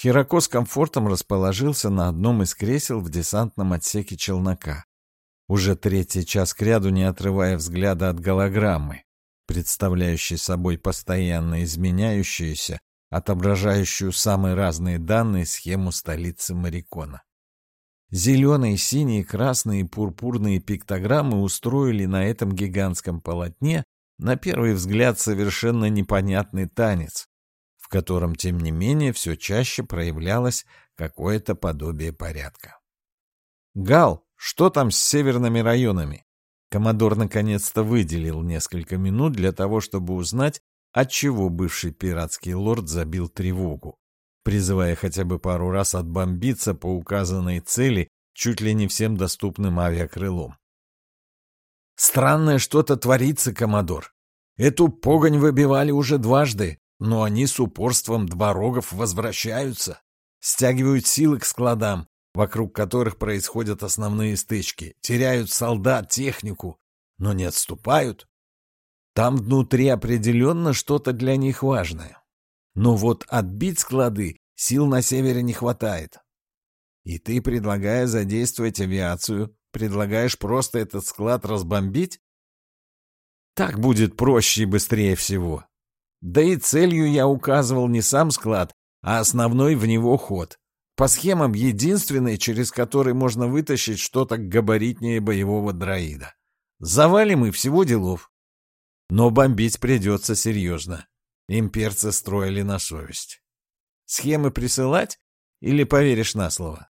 Хирако с комфортом расположился на одном из кресел в десантном отсеке челнока, уже третий час кряду не отрывая взгляда от голограммы, представляющей собой постоянно изменяющуюся, отображающую самые разные данные схему столицы Марикона. Зеленые, синие, красные и пурпурные пиктограммы устроили на этом гигантском полотне на первый взгляд совершенно непонятный танец, в котором, тем не менее, все чаще проявлялось какое-то подобие порядка. «Гал, что там с северными районами?» Коммодор наконец-то выделил несколько минут для того, чтобы узнать, отчего бывший пиратский лорд забил тревогу, призывая хотя бы пару раз отбомбиться по указанной цели чуть ли не всем доступным авиакрылом. «Странное что-то творится, Коммодор. Эту погонь выбивали уже дважды, но они с упорством дворогов возвращаются, стягивают силы к складам, вокруг которых происходят основные стычки, теряют солдат, технику, но не отступают. Там внутри определенно что-то для них важное. Но вот отбить склады сил на севере не хватает. И ты, предлагая задействовать авиацию, предлагаешь просто этот склад разбомбить? Так будет проще и быстрее всего. Да и целью я указывал не сам склад, а основной в него ход. По схемам единственный, через который можно вытащить что-то габаритнее боевого дроида. Завалим и всего делов. Но бомбить придется серьезно. Имперцы строили на совесть. Схемы присылать или поверишь на слово?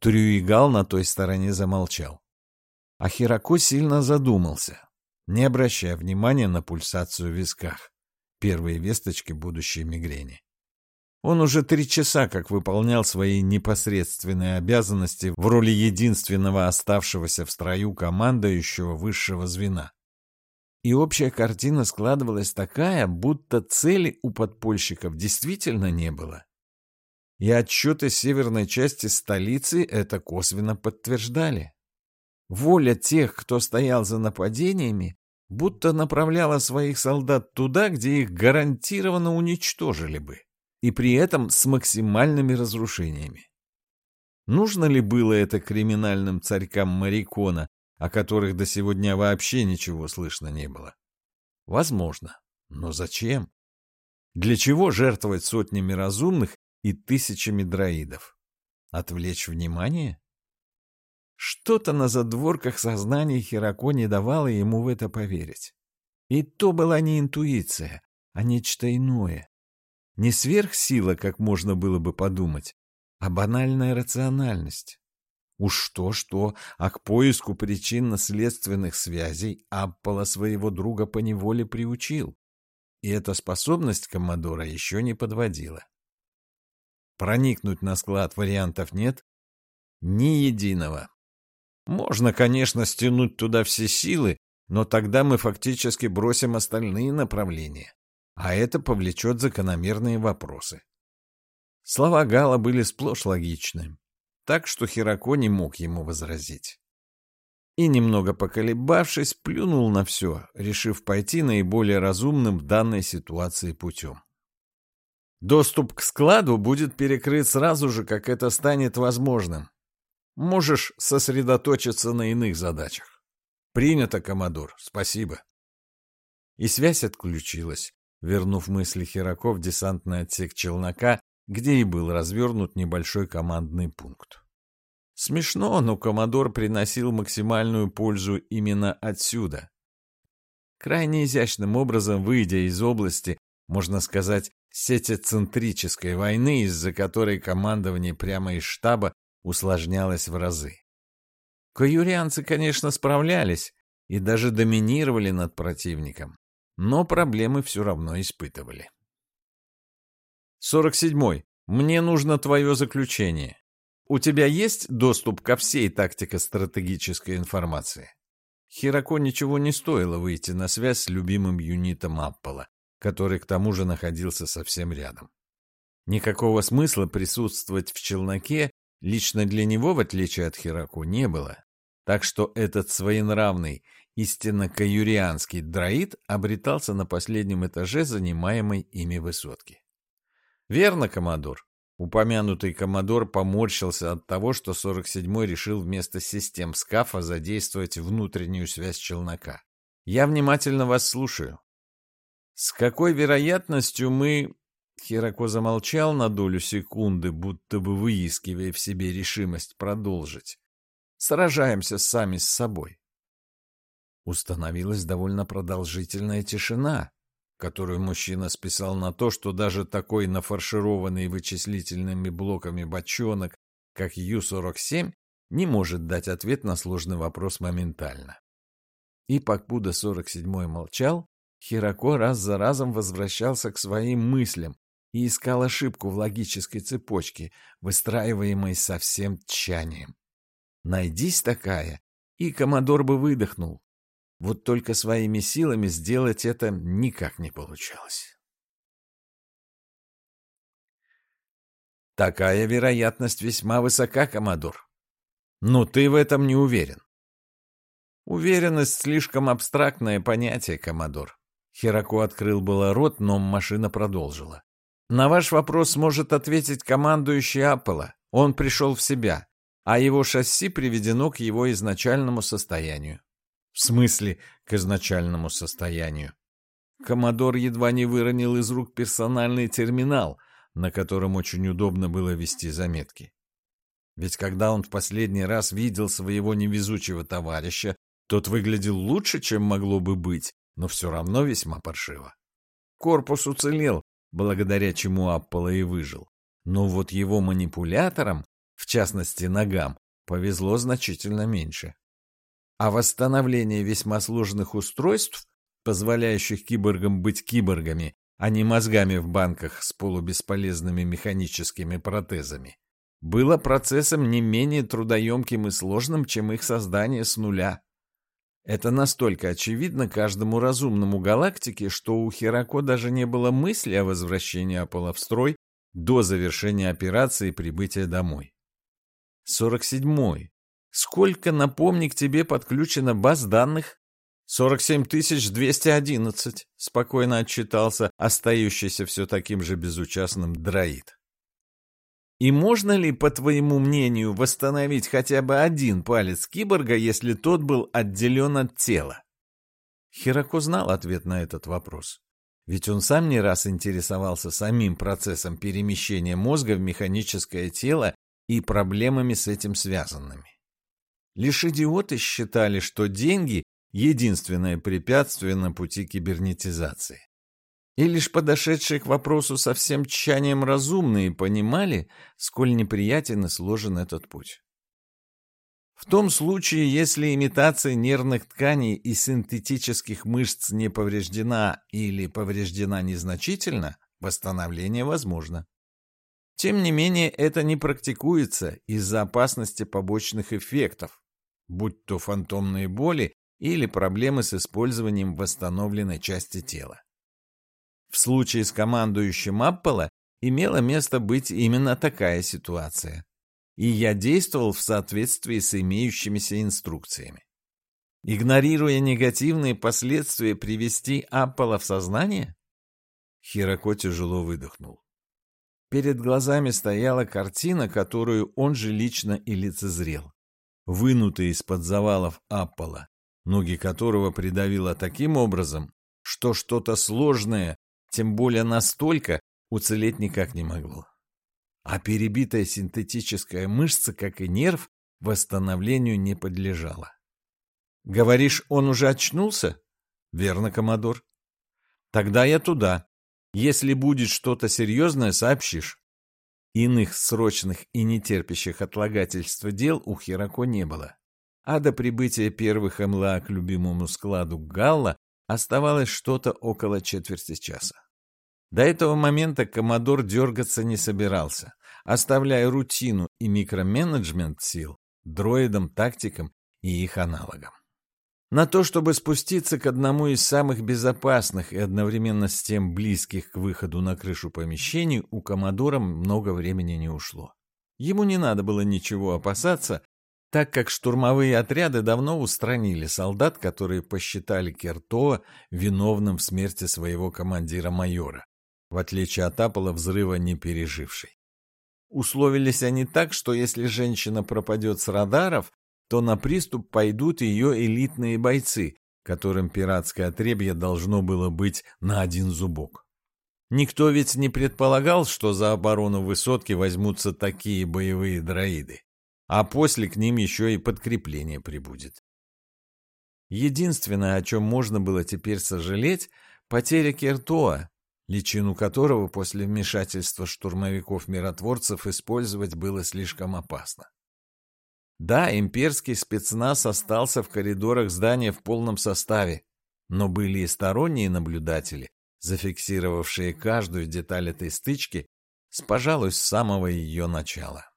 Трюигал на той стороне замолчал. А Хирако сильно задумался, не обращая внимания на пульсацию в висках первые весточки будущей мигрени. Он уже три часа как выполнял свои непосредственные обязанности в роли единственного оставшегося в строю командующего высшего звена. И общая картина складывалась такая, будто цели у подпольщиков действительно не было. И отчеты северной части столицы это косвенно подтверждали. Воля тех, кто стоял за нападениями, будто направляла своих солдат туда, где их гарантированно уничтожили бы, и при этом с максимальными разрушениями. Нужно ли было это криминальным царькам Марикона, о которых до сегодня вообще ничего слышно не было? Возможно. Но зачем? Для чего жертвовать сотнями разумных и тысячами дроидов? Отвлечь внимание? Что-то на задворках сознания Хирако не давало ему в это поверить. И то была не интуиция, а нечто иное. Не сверхсила, как можно было бы подумать, а банальная рациональность. Уж что-что, а к поиску причинно-следственных связей Аппола своего друга поневоле приучил. И эта способность Коммодора еще не подводила. Проникнуть на склад вариантов нет? Ни единого. Можно, конечно, стянуть туда все силы, но тогда мы фактически бросим остальные направления, а это повлечет закономерные вопросы. Слова Гала были сплошь логичны, так что Хирако не мог ему возразить. И, немного поколебавшись, плюнул на все, решив пойти наиболее разумным в данной ситуации путем. Доступ к складу будет перекрыт сразу же, как это станет возможным, Можешь сосредоточиться на иных задачах. Принято, Комодор, спасибо. И связь отключилась, вернув мысли Хирако в десантный отсек челнока, где и был развернут небольшой командный пункт. Смешно, но Комодор приносил максимальную пользу именно отсюда. Крайне изящным образом, выйдя из области, можно сказать, сетецентрической войны, из-за которой командование прямо из штаба усложнялось в разы. Каюрианцы, конечно, справлялись и даже доминировали над противником, но проблемы все равно испытывали. 47. Мне нужно твое заключение. У тебя есть доступ ко всей тактико-стратегической информации? Хирако ничего не стоило выйти на связь с любимым юнитом Аппола, который к тому же находился совсем рядом. Никакого смысла присутствовать в челноке Лично для него, в отличие от Хираку, не было. Так что этот своенравный, истинно каюрианский дроид обретался на последнем этаже занимаемой ими высотки. Верно, Комодор. Упомянутый коммодор поморщился от того, что 47-й решил вместо систем скафа задействовать внутреннюю связь челнока. «Я внимательно вас слушаю». «С какой вероятностью мы...» Хирако замолчал на долю секунды, будто бы выискивая в себе решимость продолжить. «Сражаемся сами с собой». Установилась довольно продолжительная тишина, которую мужчина списал на то, что даже такой нафаршированный вычислительными блоками бочонок, как Ю-47, не может дать ответ на сложный вопрос моментально. И покуда 47-й молчал, Хирако раз за разом возвращался к своим мыслям и искал ошибку в логической цепочке, выстраиваемой со всем тчанием. Найдись такая, и Комодор бы выдохнул, вот только своими силами сделать это никак не получалось. Такая вероятность весьма высока, Комодор. Но ты в этом не уверен. Уверенность слишком абстрактное понятие, Комодор. Херако открыл было рот, но машина продолжила. На ваш вопрос может ответить командующий Аппола. Он пришел в себя, а его шасси приведено к его изначальному состоянию. В смысле, к изначальному состоянию. Коммодор едва не выронил из рук персональный терминал, на котором очень удобно было вести заметки. Ведь когда он в последний раз видел своего невезучего товарища, тот выглядел лучше, чем могло бы быть, но все равно весьма паршиво. Корпус уцелел, благодаря чему Аппола и выжил. Но вот его манипуляторам, в частности ногам, повезло значительно меньше а восстановление весьма сложных устройств, позволяющих киборгам быть киборгами, а не мозгами в банках с полубесполезными механическими протезами, было процессом не менее трудоемким и сложным, чем их создание с нуля. Это настолько очевидно каждому разумному галактике, что у Херако даже не было мысли о возвращении Аполло в строй до завершения операции прибытия домой. 47-й, Сколько, напомни, к тебе подключено баз данных? 47 211, спокойно отчитался остающийся все таким же безучастным дроид. И можно ли, по твоему мнению, восстановить хотя бы один палец киборга, если тот был отделен от тела? Хирако знал ответ на этот вопрос. Ведь он сам не раз интересовался самим процессом перемещения мозга в механическое тело и проблемами с этим связанными. Лишь идиоты считали, что деньги — единственное препятствие на пути кибернетизации. И лишь подошедшие к вопросу со всем тщанием разумные понимали, сколь неприятен и сложен этот путь. В том случае, если имитация нервных тканей и синтетических мышц не повреждена или повреждена незначительно, восстановление возможно. Тем не менее, это не практикуется из-за опасности побочных эффектов, будь то фантомные боли или проблемы с использованием восстановленной части тела. В случае с командующим Аппола имела место быть именно такая ситуация. И я действовал в соответствии с имеющимися инструкциями. Игнорируя негативные последствия привести Аппола в сознание? Хирако тяжело выдохнул. Перед глазами стояла картина, которую он же лично и лицезрел вынутый из-под завалов Аппола, ноги которого придавило таким образом, что что-то сложное, тем более настолько, уцелеть никак не могло. А перебитая синтетическая мышца, как и нерв, восстановлению не подлежала. «Говоришь, он уже очнулся?» «Верно, Комодор». «Тогда я туда. Если будет что-то серьезное, сообщишь». Иных срочных и нетерпящих отлагательства дел у Хирако не было. А до прибытия первых МЛА к любимому складу Галла оставалось что-то около четверти часа. До этого момента Комодор дергаться не собирался, оставляя рутину и микроменеджмент сил дроидам, тактикам и их аналогам. На то, чтобы спуститься к одному из самых безопасных и одновременно с тем близких к выходу на крышу помещений, у Комодора много времени не ушло. Ему не надо было ничего опасаться, так как штурмовые отряды давно устранили солдат, которые посчитали Кертоа виновным в смерти своего командира-майора, в отличие от Апола взрыва не переживший. Условились они так, что если женщина пропадет с радаров, то на приступ пойдут ее элитные бойцы, которым пиратское отребье должно было быть на один зубок. Никто ведь не предполагал, что за оборону высотки возьмутся такие боевые дроиды, а после к ним еще и подкрепление прибудет. Единственное, о чем можно было теперь сожалеть, потеря Кертоа, личину которого после вмешательства штурмовиков-миротворцев использовать было слишком опасно. Да, имперский спецназ остался в коридорах здания в полном составе, но были и сторонние наблюдатели, зафиксировавшие каждую деталь этой стычки с, пожалуй, с самого ее начала.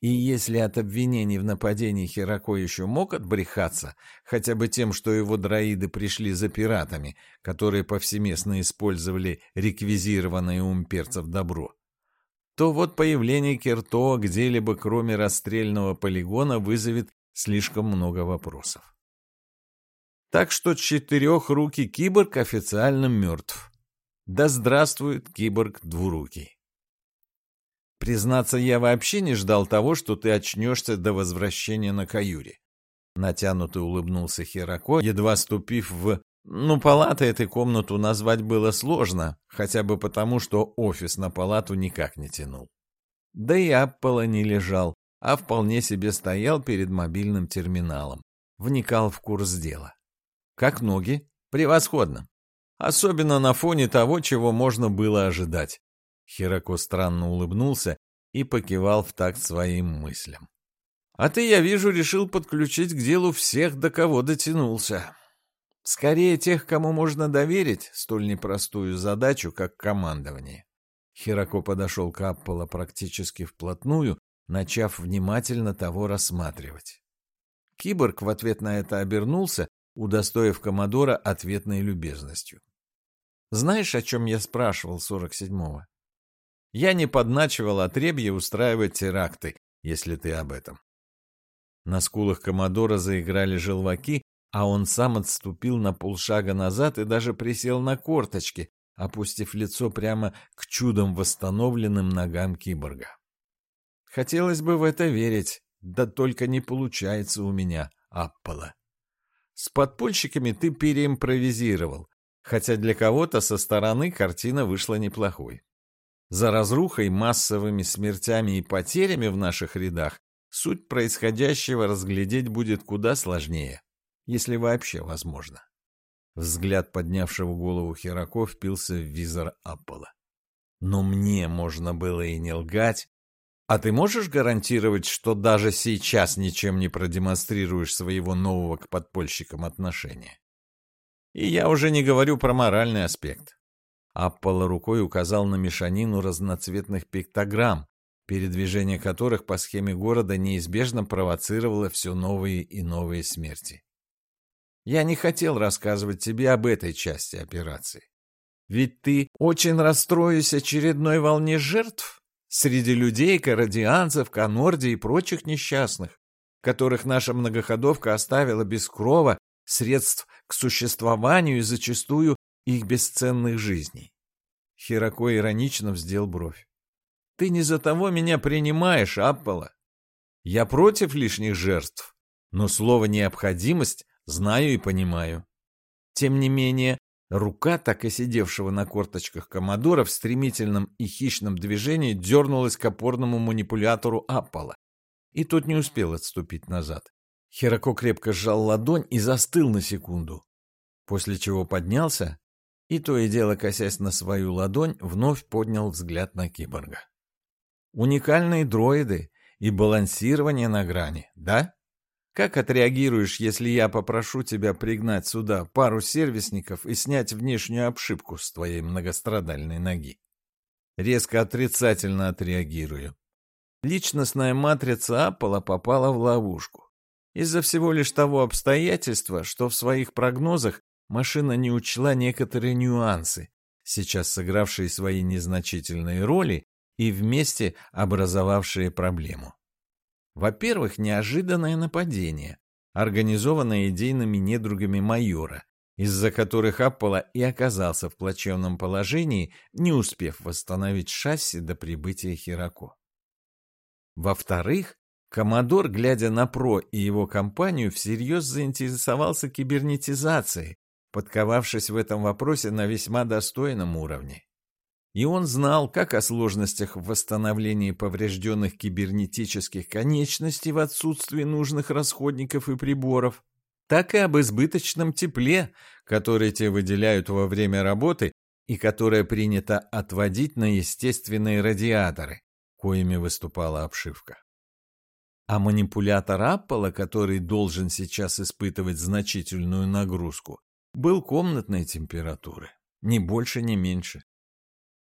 И если от обвинений в нападении Херако еще мог отбрехаться, хотя бы тем, что его дроиды пришли за пиратами, которые повсеместно использовали реквизированное у имперцев добро, то вот появление Кертоа где-либо кроме расстрельного полигона вызовет слишком много вопросов. Так что четырехрукий киборг официально мертв. Да здравствует киборг двурукий. Признаться, я вообще не ждал того, что ты очнешься до возвращения на каюре. Натянуто улыбнулся Херако, едва ступив в... Ну, палата этой комнату назвать было сложно, хотя бы потому, что офис на палату никак не тянул. Да и Аппола не лежал, а вполне себе стоял перед мобильным терминалом. Вникал в курс дела. Как ноги? Превосходно. Особенно на фоне того, чего можно было ожидать. Хирако странно улыбнулся и покивал в такт своим мыслям. «А ты, я вижу, решил подключить к делу всех, до кого дотянулся. Скорее тех, кому можно доверить столь непростую задачу, как командование». Хирако подошел к Аппола практически вплотную, начав внимательно того рассматривать. Киборг в ответ на это обернулся, удостоив Комодора ответной любезностью. «Знаешь, о чем я спрашивал сорок седьмого?» Я не подначивал отребье устраивать теракты, если ты об этом. На скулах Комодора заиграли желваки, а он сам отступил на полшага назад и даже присел на корточки, опустив лицо прямо к чудом восстановленным ногам киборга. Хотелось бы в это верить, да только не получается у меня, Аппола. С подпольщиками ты переимпровизировал, хотя для кого-то со стороны картина вышла неплохой. За разрухой, массовыми смертями и потерями в наших рядах суть происходящего разглядеть будет куда сложнее, если вообще возможно. Взгляд поднявшего голову Херако впился в визор Аппола. Но мне можно было и не лгать. А ты можешь гарантировать, что даже сейчас ничем не продемонстрируешь своего нового к подпольщикам отношения? И я уже не говорю про моральный аспект. Аппола рукой указал на мешанину разноцветных пиктограмм, передвижение которых по схеме города неизбежно провоцировало все новые и новые смерти. Я не хотел рассказывать тебе об этой части операции. Ведь ты очень расстроишь очередной волне жертв среди людей, карадианцев, канорди и прочих несчастных, которых наша многоходовка оставила без крова, средств к существованию и зачастую их бесценных жизней. Херако иронично вздел бровь. Ты не за того меня принимаешь, Аппола. Я против лишних жертв, но слово «необходимость» знаю и понимаю. Тем не менее, рука, так и сидевшего на корточках Комодора, в стремительном и хищном движении дернулась к опорному манипулятору Аппола, и тот не успел отступить назад. Херако крепко сжал ладонь и застыл на секунду, после чего поднялся и то и дело, косясь на свою ладонь, вновь поднял взгляд на киборга. «Уникальные дроиды и балансирование на грани, да? Как отреагируешь, если я попрошу тебя пригнать сюда пару сервисников и снять внешнюю обшивку с твоей многострадальной ноги?» Резко отрицательно отреагирую. Личностная матрица Аппола попала в ловушку. Из-за всего лишь того обстоятельства, что в своих прогнозах машина не учла некоторые нюансы, сейчас сыгравшие свои незначительные роли и вместе образовавшие проблему. Во-первых, неожиданное нападение, организованное идейными недругами майора, из-за которых Аппола и оказался в плачевном положении, не успев восстановить шасси до прибытия Хирако. Во-вторых, Коммодор, глядя на ПРО и его компанию, всерьез заинтересовался кибернетизацией, подковавшись в этом вопросе на весьма достойном уровне. И он знал как о сложностях в восстановлении поврежденных кибернетических конечностей в отсутствии нужных расходников и приборов, так и об избыточном тепле, которое те выделяют во время работы и которое принято отводить на естественные радиаторы, коими выступала обшивка. А манипулятор Аппола, который должен сейчас испытывать значительную нагрузку, был комнатной температуры, ни больше, ни меньше.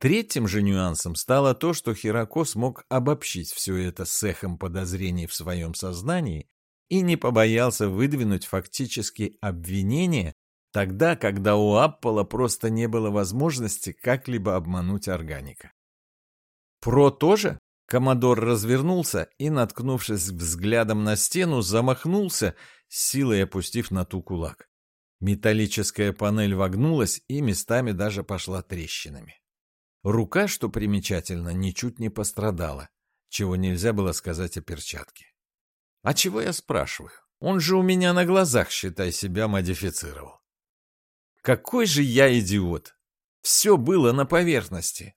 Третьим же нюансом стало то, что Хирако смог обобщить все это с эхом подозрений в своем сознании и не побоялся выдвинуть фактически обвинение тогда, когда у Аппола просто не было возможности как-либо обмануть органика. Про тоже Комодор развернулся и, наткнувшись взглядом на стену, замахнулся, силой опустив на ту кулак. Металлическая панель вогнулась и местами даже пошла трещинами. Рука, что примечательно, ничуть не пострадала, чего нельзя было сказать о перчатке. А чего я спрашиваю? Он же у меня на глазах, считай, себя модифицировал. Какой же я идиот! Все было на поверхности.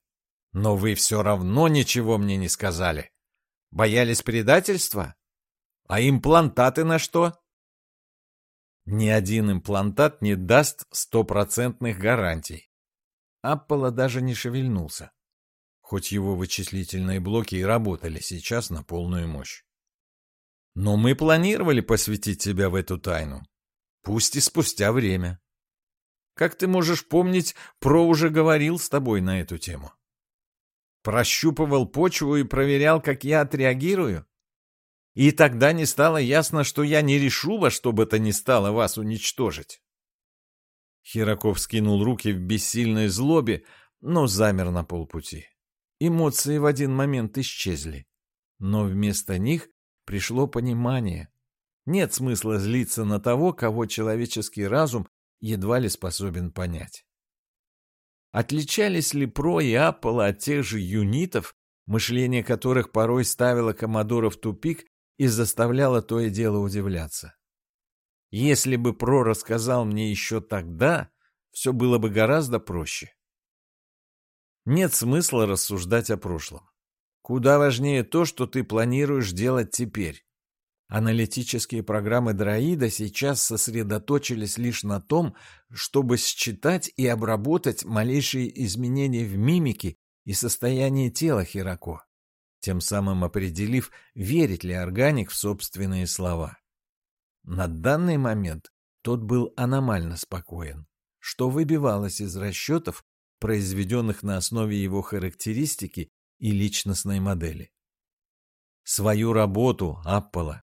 Но вы все равно ничего мне не сказали. Боялись предательства? А имплантаты на что? Ни один имплантат не даст стопроцентных гарантий. Аппола даже не шевельнулся, хоть его вычислительные блоки и работали сейчас на полную мощь. Но мы планировали посвятить тебя в эту тайну, пусть и спустя время. Как ты можешь помнить, Про уже говорил с тобой на эту тему. Прощупывал почву и проверял, как я отреагирую? И тогда не стало ясно, что я не решу во что бы то ни стало вас уничтожить. Хираков скинул руки в бессильной злобе, но замер на полпути. Эмоции в один момент исчезли. Но вместо них пришло понимание. Нет смысла злиться на того, кого человеческий разум едва ли способен понять. Отличались ли Про и Apple от тех же юнитов, мышление которых порой ставило Коммодора в тупик и заставляло то и дело удивляться? Если бы Про рассказал мне еще тогда, все было бы гораздо проще. Нет смысла рассуждать о прошлом. Куда важнее то, что ты планируешь делать теперь. Аналитические программы дроида сейчас сосредоточились лишь на том, чтобы считать и обработать малейшие изменения в мимике и состоянии тела Хирако, тем самым определив, верит ли органик в собственные слова. На данный момент тот был аномально спокоен, что выбивалось из расчетов, произведенных на основе его характеристики и личностной модели. Свою работу Аппола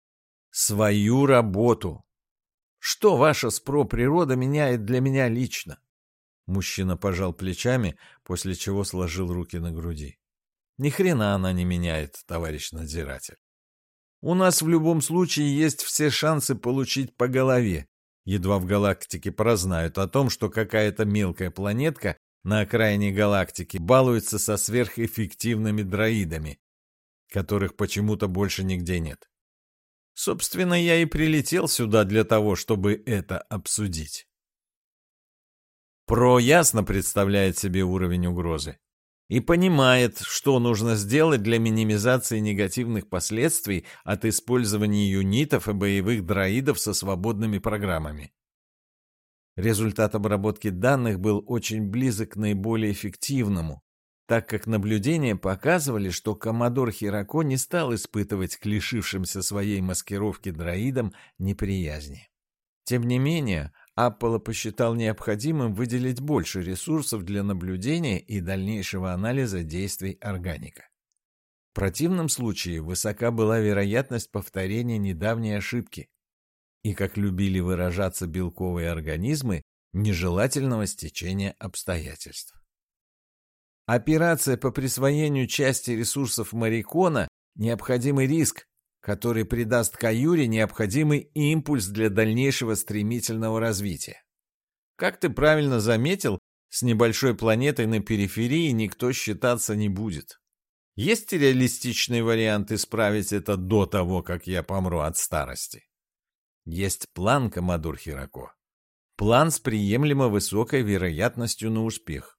свою работу. Что ваша спро-природа меняет для меня лично? Мужчина пожал плечами, после чего сложил руки на груди. Ни хрена она не меняет, товарищ надзиратель. У нас в любом случае есть все шансы получить по голове. Едва в галактике прознают о том, что какая-то мелкая планетка на окраине галактики балуется со сверхэффективными дроидами, которых почему-то больше нигде нет. Собственно, я и прилетел сюда для того, чтобы это обсудить. Про ясно представляет себе уровень угрозы и понимает, что нужно сделать для минимизации негативных последствий от использования юнитов и боевых дроидов со свободными программами. Результат обработки данных был очень близок к наиболее эффективному, так как наблюдения показывали, что коммодор Хирако не стал испытывать к лишившимся своей маскировки дроидам неприязни. Тем не менее, Апполо посчитал необходимым выделить больше ресурсов для наблюдения и дальнейшего анализа действий органика. В противном случае высока была вероятность повторения недавней ошибки и, как любили выражаться белковые организмы, нежелательного стечения обстоятельств. Операция по присвоению части ресурсов Марикона – необходимый риск, который придаст Каюре необходимый импульс для дальнейшего стремительного развития. Как ты правильно заметил, с небольшой планетой на периферии никто считаться не будет. Есть реалистичный вариант исправить это до того, как я помру от старости? Есть план, Комодор Хирако. План с приемлемо высокой вероятностью на успех.